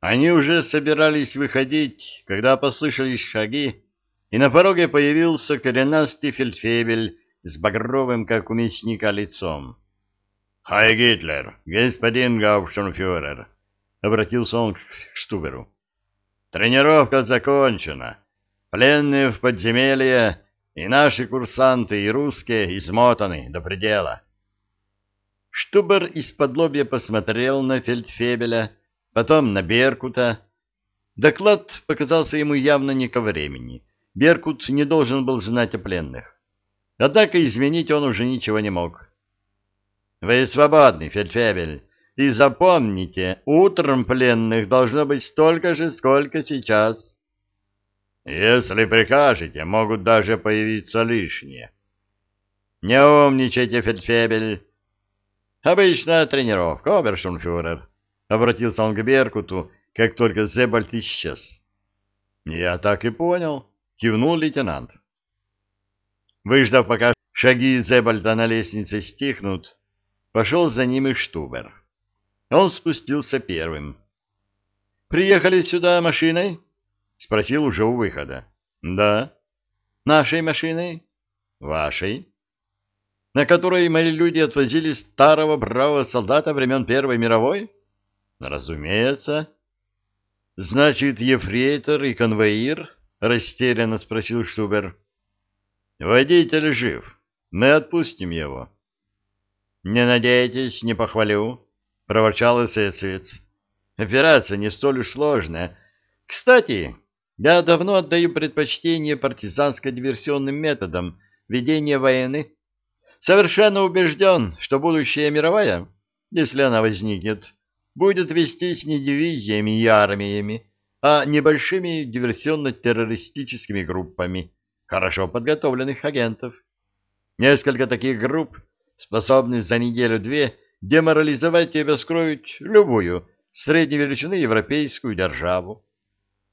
Они уже собирались выходить, когда послышались шаги, и на пороге появился коренастый фельдфебель с багровым, как у мясника, лицом. — Хай, Гитлер, господин Гауптштурмфюрер! — обратился он к Штуберу. — Тренировка закончена. Пленные в подземелье и наши курсанты, и русские измотаны до предела. Штубер из-под посмотрел на фельдфебеля, потом на Беркута. Доклад показался ему явно не ко времени. Беркут не должен был знать о пленных. Однако изменить он уже ничего не мог. «Вы свободны, фельдфебель, и запомните, утром пленных должно быть столько же, сколько сейчас». «Если прикажете, могут даже появиться лишние». «Не умничайте, фельдфебель». «Обычная тренировка, обершунфюрер», — обратился он к Беркуту, как только Зебальд исчез. «Я так и понял», — кивнул лейтенант. Выждав, пока шаги Зебальда на лестнице стихнут, пошел за ним и Штубер. Он спустился первым. «Приехали сюда машиной?» — спросил уже у выхода. «Да». «Нашей машиной?» «Вашей». «На которой мои люди отвозили старого бравого солдата времен Первой мировой?» «Разумеется». «Значит, ефрейтор и конвоир?» — растерянно спросил Штубер. Водитель жив. Мы отпустим его. — Не надейтесь, не похвалю, — проворчал эсэсовец. — Операция не столь уж сложная. Кстати, я давно отдаю предпочтение партизанско-диверсионным методам ведения войны. Совершенно убежден, что будущая мировая, если она возникнет, будет вестись не дивизиями и армиями, а небольшими диверсионно-террористическими группами, хорошо подготовленных агентов. Несколько таких групп способны за неделю-две деморализовать и обескровить любую средней величины европейскую державу.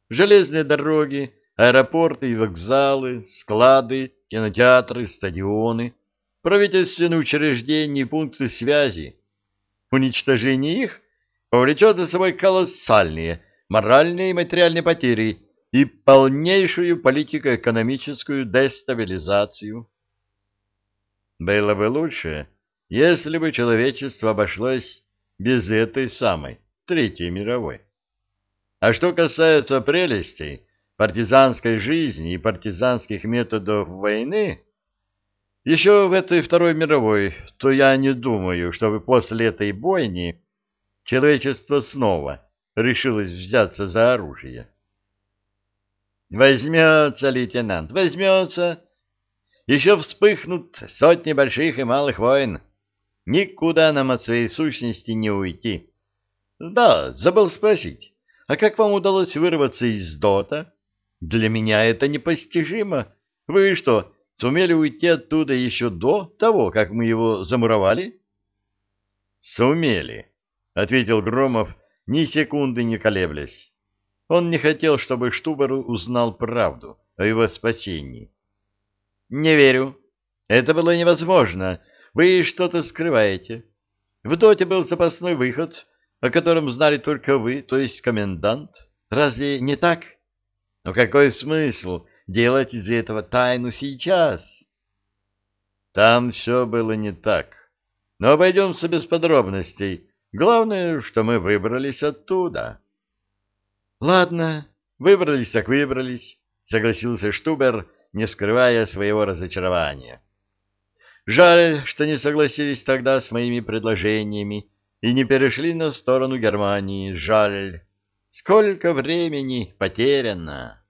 Железные дороги, аэропорты и вокзалы, склады, кинотеатры, стадионы, правительственные учреждения и пункты связи. Уничтожение их повлечет за собой колоссальные моральные и материальные потери и полнейшую политико-экономическую дестабилизацию. Было бы лучше, если бы человечество обошлось без этой самой Третьей мировой. А что касается прелестей партизанской жизни и партизанских методов войны, еще в этой Второй мировой, то я не думаю, чтобы после этой бойни человечество снова решилось взяться за оружие. Возьмется, лейтенант, возьмется. Еще вспыхнут сотни больших и малых войн. Никуда нам от своей сущности не уйти. Да, забыл спросить, а как вам удалось вырваться из дота? Для меня это непостижимо. Вы что, сумели уйти оттуда еще до того, как мы его замуровали? Сумели, — ответил Громов, ни секунды не колеблясь. Он не хотел, чтобы Штубер узнал правду о его спасении. — Не верю. Это было невозможно. Вы что-то скрываете. В доте был запасной выход, о котором знали только вы, то есть комендант. Разве не так? Но какой смысл делать из этого тайну сейчас? Там все было не так. Но обойдемся без подробностей. Главное, что мы выбрались оттуда. Ладно, выбрались так выбрались, согласился Штубер, не скрывая своего разочарования. Жаль, что не согласились тогда с моими предложениями и не перешли на сторону Германии. Жаль. Сколько времени потеряно.